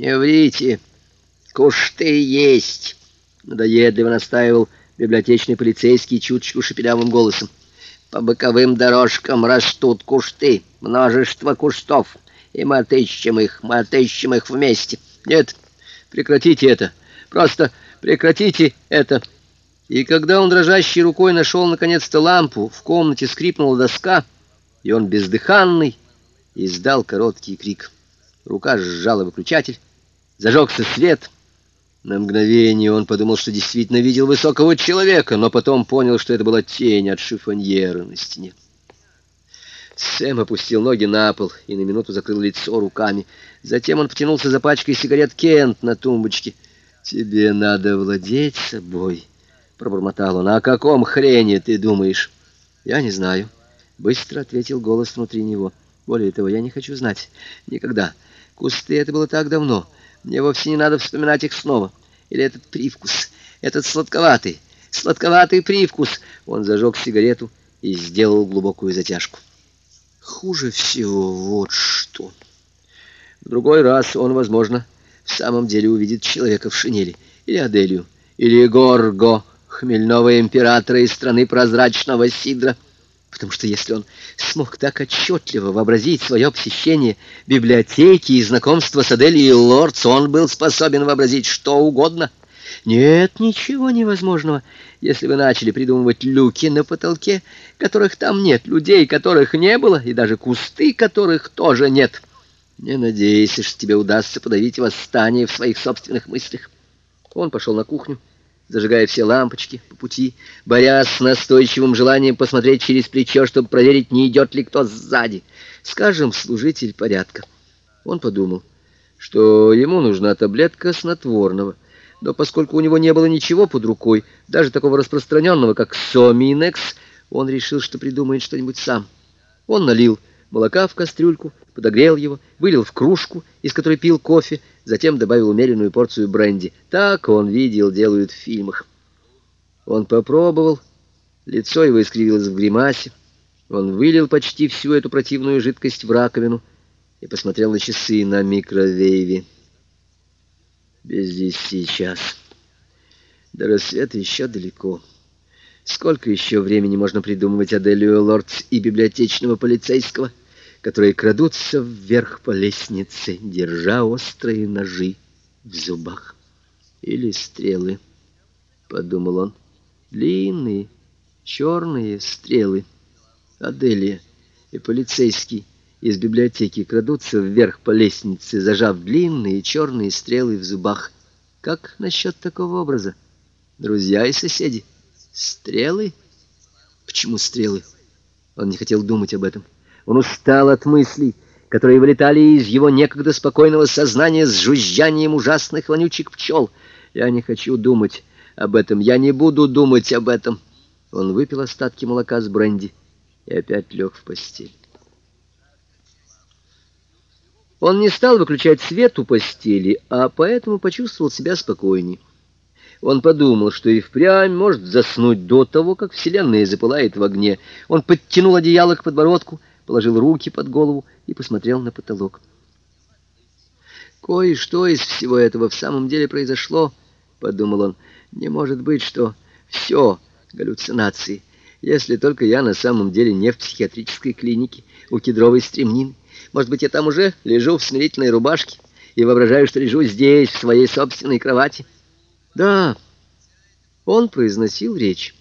«Не врите! Кушты есть!» — надоедливо настаивал библиотечный полицейский чуточку шепелявым голосом. «По боковым дорожкам растут кушты, множество кустов, и мы отыщем их, мы отыщем их вместе. Нет, прекратите это, просто прекратите это!» И когда он дрожащей рукой нашел наконец-то лампу, в комнате скрипнула доска, и он бездыханный издал короткий крик. Рука сжала выключатель, зажегся свет. На мгновение он подумал, что действительно видел высокого человека, но потом понял, что это была тень от шифоньера на стене. Сэм опустил ноги на пол и на минуту закрыл лицо руками. Затем он потянулся за пачкой сигарет Кент на тумбочке. «Тебе надо владеть собой», — пробормотал он. «А «О каком хрене ты думаешь?» «Я не знаю», — быстро ответил голос внутри него. «Более того, я не хочу знать. Никогда. Кусты — это было так давно. Мне вовсе не надо вспоминать их снова. Или этот привкус, этот сладковатый, сладковатый привкус. Он зажег сигарету и сделал глубокую затяжку. Хуже всего вот что. В другой раз он, возможно, в самом деле увидит человека в шинели. Или Аделию. Или Горго, хмельного императора из страны прозрачного сидра потому что если он смог так отчетливо вообразить свое посещение библиотеки и знакомство с Аделией Лордс, он был способен вообразить что угодно. Нет ничего невозможного, если вы начали придумывать люки на потолке, которых там нет, людей, которых не было, и даже кусты, которых тоже нет. Не надейся, что тебе удастся подавить восстание в своих собственных мыслях. Он пошел на кухню зажигая все лампочки по пути, борясь с настойчивым желанием посмотреть через плечо, чтобы проверить, не идет ли кто сзади. Скажем, служитель порядка. Он подумал, что ему нужна таблетка снотворного, но поскольку у него не было ничего под рукой, даже такого распространенного, как Соминекс, он решил, что придумает что-нибудь сам. Он налил молока в кастрюльку, подогрел его, вылил в кружку, из которой пил кофе, затем добавил умеренную порцию бренди. Так он видел, делают в фильмах. Он попробовал, лицо его искривилось в гримасе. Он вылил почти всю эту противную жидкость в раковину и посмотрел на часы на микровейве. Без десяти час. До рассвета еще далеко. Сколько еще времени можно придумывать Аделию Лордс и библиотечного полицейского? Которые крадутся вверх по лестнице, держа острые ножи в зубах. Или стрелы, — подумал он, — длинные черные стрелы. Аделия и полицейский из библиотеки крадутся вверх по лестнице, зажав длинные черные стрелы в зубах. Как насчет такого образа? Друзья и соседи. Стрелы? Почему стрелы? Он не хотел думать об этом. Он устал от мыслей, которые вылетали из его некогда спокойного сознания с жужжанием ужасных вонючих пчел. «Я не хочу думать об этом, я не буду думать об этом». Он выпил остатки молока с бренди и опять лег в постель. Он не стал выключать свет у постели, а поэтому почувствовал себя спокойнее. Он подумал, что и впрямь может заснуть до того, как вселенная запылает в огне. Он подтянул одеяло к подбородку положил руки под голову и посмотрел на потолок. «Кое-что из всего этого в самом деле произошло», — подумал он. «Не может быть, что все галлюцинации, если только я на самом деле не в психиатрической клинике у кедровой стремнины. Может быть, я там уже лежу в смирительной рубашке и воображаю, что лежу здесь, в своей собственной кровати». «Да», — он произносил речь.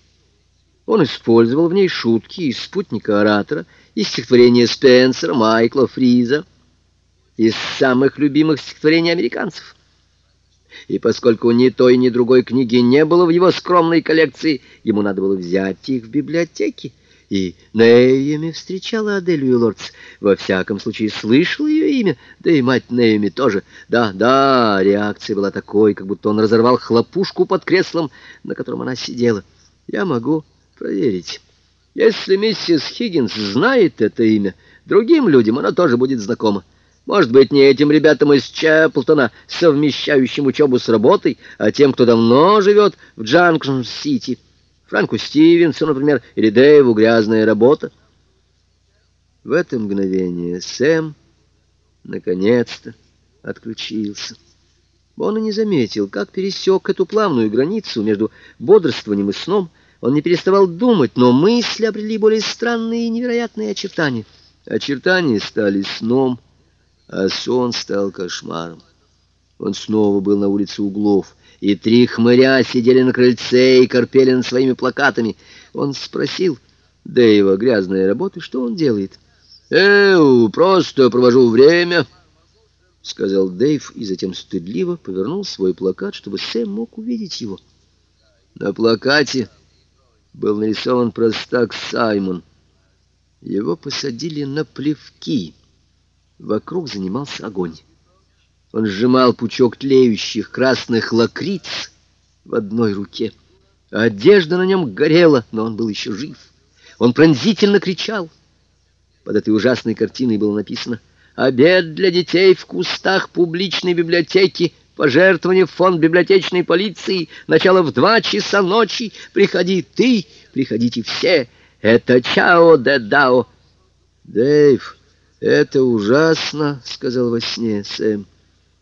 Он использовал в ней шутки из спутника оратора, из стихотворения Спенсера, Майкла, Фриза, из самых любимых стихотворений американцев. И поскольку ни той, ни другой книги не было в его скромной коллекции, ему надо было взять их в библиотеке. И Нейми встречала Аделию Лордс. Во всяком случае, слышал ее имя, да и мать Нейми тоже. Да, да, реакция была такой, как будто он разорвал хлопушку под креслом, на котором она сидела. Я могу проверить. Если миссис Хиггинс знает это имя, другим людям оно тоже будет знакомо. Может быть, не этим ребятам из Чаплтона, совмещающим учебу с работой, а тем, кто давно живет в Джанкшн-Сити. Франку Стивенсу, например, или Дэйву «Грязная работа». В это мгновение Сэм наконец-то отключился. Он и не заметил, как пересек эту плавную границу между бодрствованием и сном. Он не переставал думать, но мысли обрели более странные и невероятные очертания. Очертания стали сном, а сон стал кошмаром. Он снова был на улице углов, и три хмыря сидели на крыльце и корпели над своими плакатами. Он спросил Дэйва грязные работы, что он делает. «Эу, просто провожу время», — сказал Дэйв, и затем стыдливо повернул свой плакат, чтобы Сэм мог увидеть его. На плакате был нарисован простак Саймон. Его посадили на плевки. Вокруг занимался огонь. Он сжимал пучок тлеющих красных лакриц в одной руке. Одежда на нем горела, но он был еще жив. Он пронзительно кричал. Под этой ужасной картиной было написано «Обед для детей в кустах публичной библиотеки, пожертвование в фонд библиотечной полиции, начало в два часа ночи, приходи ты, приходите все, это Чао де Дао». «Дэйв, это ужасно», — сказал во сне Сэм.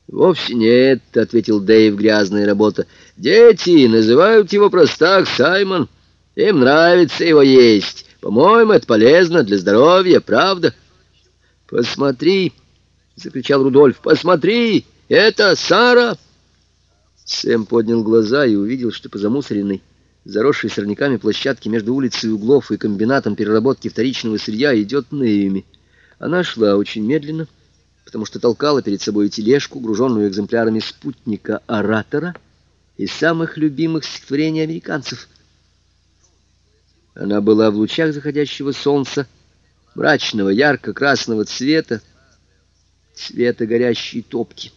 «Вовсе нет», — ответил Дэйв, грязная работа. «Дети называют его простак Саймон. Им нравится его есть. По-моему, это полезно для здоровья, правда? Посмотри, закричал Рудольф. Посмотри, это Сара. Сэм поднял глаза и увидел, что по замусоренной, заросшей сорняками площадке между улицей углов и комбинатом переработки вторичного сырья идет Нэйми. Она шла очень медленно, потому что толкала перед собой тележку, груженную экземплярами спутника-оратора и самых любимых стихотворений американцев — она была в лучах заходящего солнца, мрачного, ярко-красного цвета, цвета горящей топки.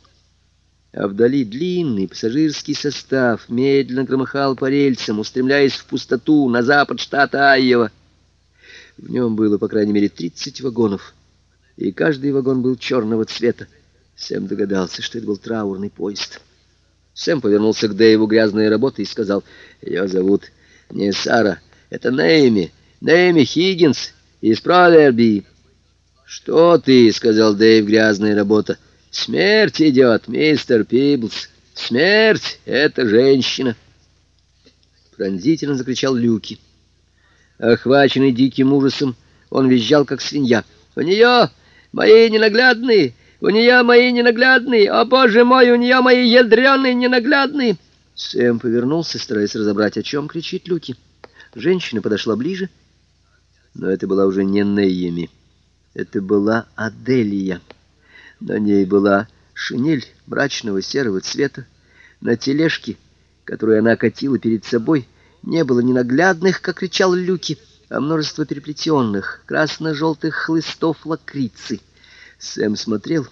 А вдали длинный пассажирский состав медленно громыхал по рельсам, устремляясь в пустоту на запад штата Айова. В нем было, по крайней мере, 30 вагонов, и каждый вагон был черного цвета. Сэм догадался, что это был траурный поезд. Сэм повернулся к Дэйву грязной работы и сказал, «Ее зовут не Сара, это Нейми, Нейми Хиггинс из Проверби. «Что ты?» — сказал Дэйв, грязная работа. «Смерть идет, мистер Пиблс. Смерть — это женщина!» Пронзительно закричал Люки. Охваченный диким ужасом, он визжал, как свинья. «У нее мои ненаглядные! У нее мои ненаглядные! О, боже мой, у нее мои ядреные ненаглядные!» Сэм повернулся, стараясь разобрать, о чем кричит Люки. Женщина подошла ближе, но это была уже не Нейями. Это была Аделия. На ней была шинель мрачного серого цвета. На тележке, которую она катила перед собой, не было ни наглядных, как кричал Люки, а множество переплетенных, красно-желтых хлыстов лакрицы. Сэм смотрел,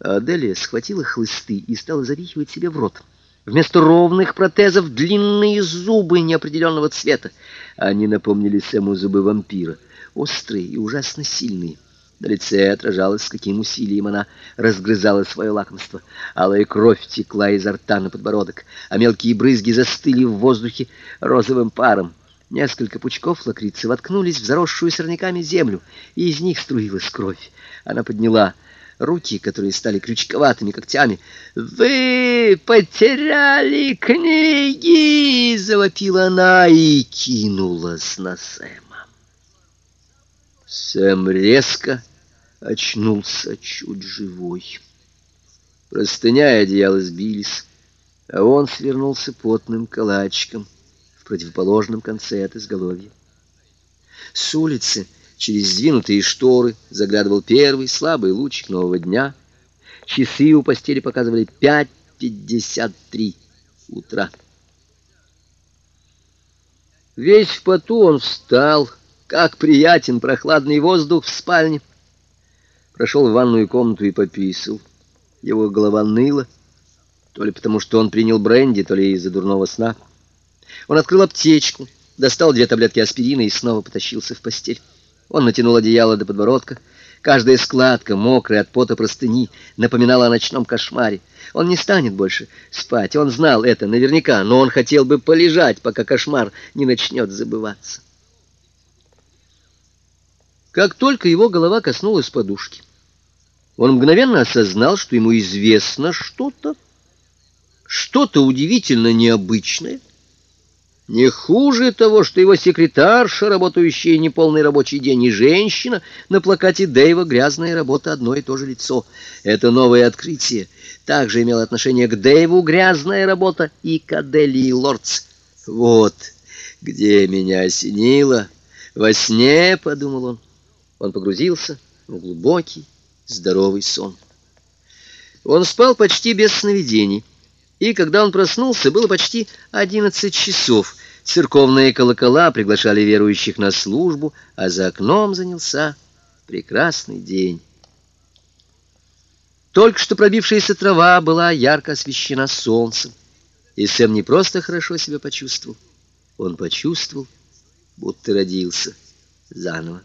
а Аделия схватила хлысты и стала запихивать себе в рот. Вместо ровных протезов длинные зубы неопределенного цвета. Они напомнили Сэму зубы вампира, острые и ужасно сильные. На лице отражалось, с каким усилием она разгрызала свое лакомство. Алая кровь текла изо рта на подбородок, а мелкие брызги застыли в воздухе розовым паром. Несколько пучков лакрицы воткнулись в заросшую сорняками землю, и из них струилась кровь. Она подняла руки, которые стали крючковатыми когтями. «Вы потеряли книги!» — завопила она и кинулась на Сэма. Сэм резко очнулся чуть живой. Простыня и одеяло сбились, а он свернулся потным калачиком в противоположном конце от изголовья. С улицы Через сдвинутые шторы заглядывал первый слабый лучик нового дня. Часы у постели показывали 5.53 утра. Весь в поту он встал, как приятен прохладный воздух в спальне. Прошел в ванную комнату и пописал. Его голова ныла, то ли потому, что он принял бренди, то ли из-за дурного сна. Он открыл аптечку, достал две таблетки аспирина и снова потащился в постель. Он натянул одеяло до подбородка. Каждая складка, мокрая от пота простыни, напоминала о ночном кошмаре. Он не станет больше спать, он знал это наверняка, но он хотел бы полежать, пока кошмар не начнет забываться. Как только его голова коснулась подушки, он мгновенно осознал, что ему известно что-то, что-то удивительно необычное, не хуже того, что его секретарша, работающая неполный рабочий день, и женщина, на плакате Дэйва грязная работа, одно и то же лицо. Это новое открытие также имело отношение к Дэйву грязная работа и к Аделии Лордс. Вот где меня осенило. Во сне, — подумал он, — он погрузился в глубокий, здоровый сон. Он спал почти без сновидений. И когда он проснулся, было почти одиннадцать часов. Церковные колокола приглашали верующих на службу, а за окном занялся прекрасный день. Только что пробившаяся трава была ярко освещена солнцем, и Сэм не просто хорошо себя почувствовал, он почувствовал, будто родился заново.